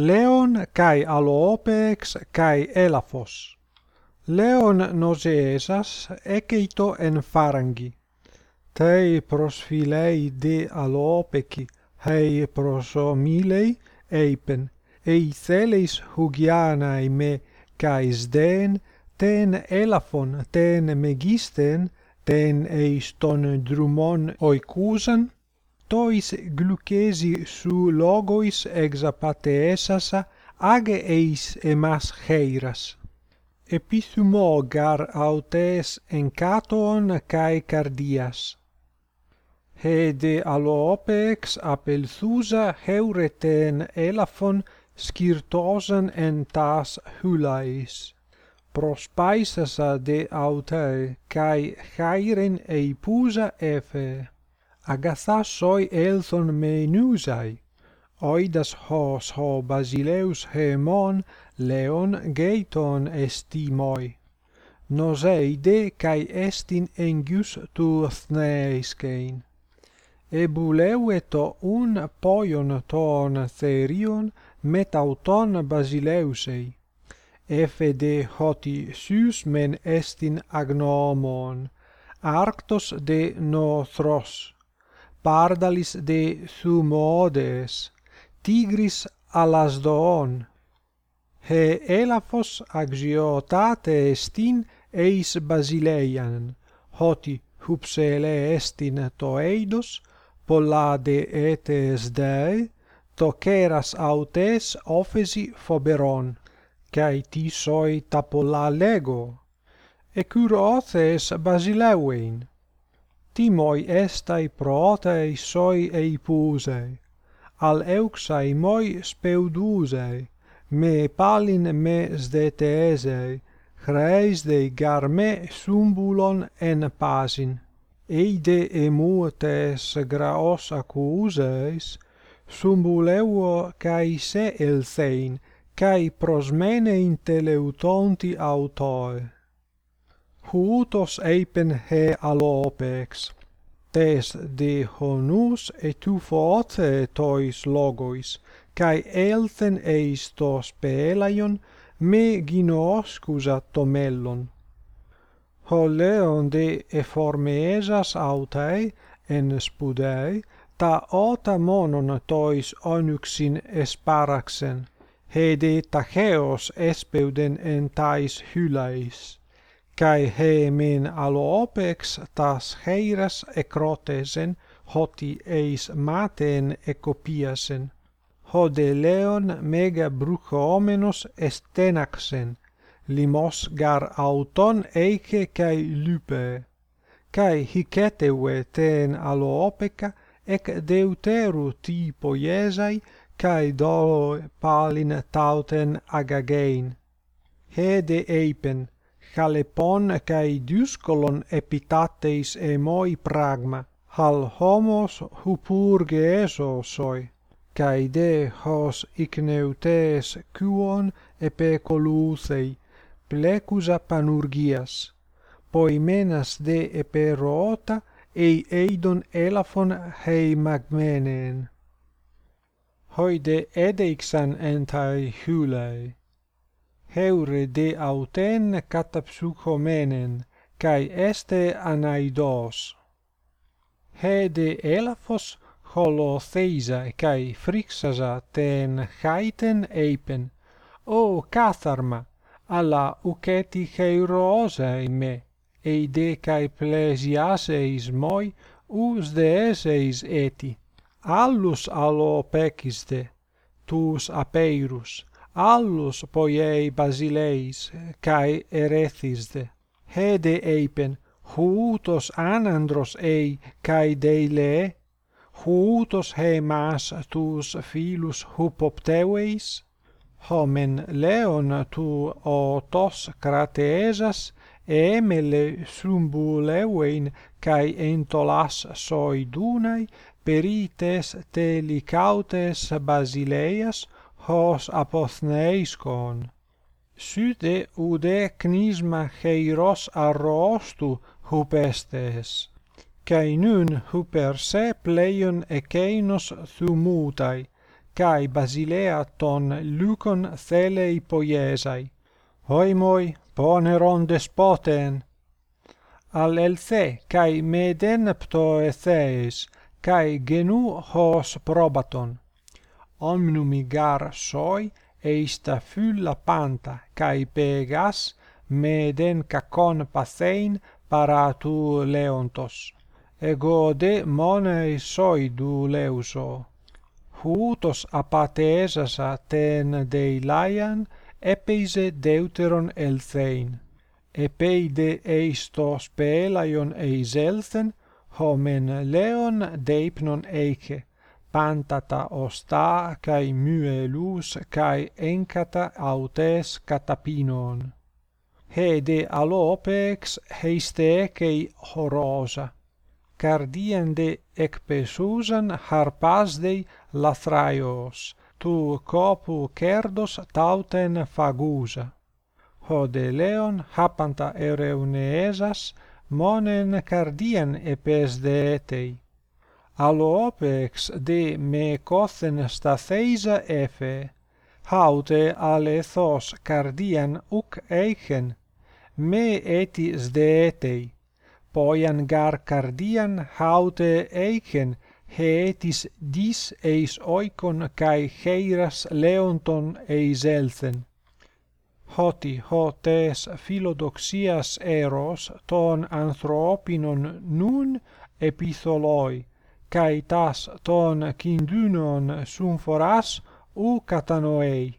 Leon kai alopex kai Elaphos. Leon noseesas eceito en pharangi. Tei prosphilei de Aloopeci, hei prosomilei eipen, ei theleis hugianae me kai sden, ten Elaphon, ten Megisten, ten eis ton drumon oikusen, tois glucesi su logois exapateesas age eis emas heiras. Epithumo gar autes encaton kai cardias. Hede alopex apelthusa heureten elaphon skirtosen en tas hulais. Prospaisasa de autae kai chairen eipusa efe agathasoi elthon menusai, oidas hos ho basileus hemon leon geiton estimoi. Noseide kai estin engius tu thneiskein. Ebuleueto un poion ton therion metauton basileusei. Efede hoti sus men estin agnomon, arctos de nothros pardalis de Thumodes, tigris alasdoon, he elaphos agiotate estin eis basileian, hoti hupsele estin to eidos, pollade etes dei, to keras autes ofesi foberon, cae tisoi tapolla lego, e curothes basileuein, ti moi estai prootei soi eipusei, al euxai moi speudusei, me palin me sdetesei, chreisdei gar garme sumbulon en pasin. Eide emutes graos accuseis, sumbuleuo cae se elthein, cae prosmene inteleutonti autoe huutos eipen he alopex. Tes de honus etuphote tois logois kai elten eis tos pelaion me ginoscusa tomellon. Holleon de eformesas autae en spudae ta ota monon tois onyxin esparaxen he hede tacheos espeuden en tais hylais kai he min aloopex tas heiras ekrotesen hoti eis maten ekopiasen hode leon mega bruchomenos estenaxen limos gar auton eike kai lupe. Kai hiceteue ten aloopeca ec deuteru ti poiesai kai do palin tauten agagein. Hede eipen chalepon kai dyskolon epitateis emoi pragma hal homos hupurge eso soi kai de hos ikneutes kuon epekoluthei plecusa panurgias. Poimenas de eperoota ei eidon elaphon hei magmenen hoide edeixan entai hulei heure de auten katapsuchomenen kai este anaidos. He de elaphos holotheisa kai frixasa ten haiten eipen. O katharma alla uketi heiroose me eide kai plesiaseis moi us deeseis eti. Allus allo peciste tus apeirus allus poiei basileis kai erethisde hede eipen huutos anandros ei kai deile huutos he mas tus filus hupopteueis? Homen leon tu o tos crateesas emele sumbuleuein kai entolas soi dunai perites telicautes basileias hos apotheiskon syde ude knisma heiros arrostu hupestes kai nun huperse pleion ekeinos thumutai kai basilea ton lukon thelei poiesai. Hoi moi poneron despoten. Al elthe kai meden ptoetheis kai genu hos probaton omnum igar soi eista fylla panta kai pegas meden kakon pathein para tu leontos. Ego de monei soi du leuso. Hutos apateesasa ten deilaian epeise deuteron elthein epeide eistos eis eiselthen homen leon deipnon eike pantata osta kai myelus kai enkata autes katapinon hede alopex heiste kai horosa. Cardiende ec pesusan harpasdei lathraios tu copu cerdos tauten fagusa. Hodeleon hapanta ereuneesas monen cardian epes deetei alopex de mecothen statheisa efe, haute alethos cardian uc eichen, me etis deetei, poian gar cardian haute eichen, heetis dis eis oikon kai heiras leonton eiselthen. Hoti hotes philodoxias eros ton anthropinon nun epitholoi, kai tas ton kindunon sun foras u katanoei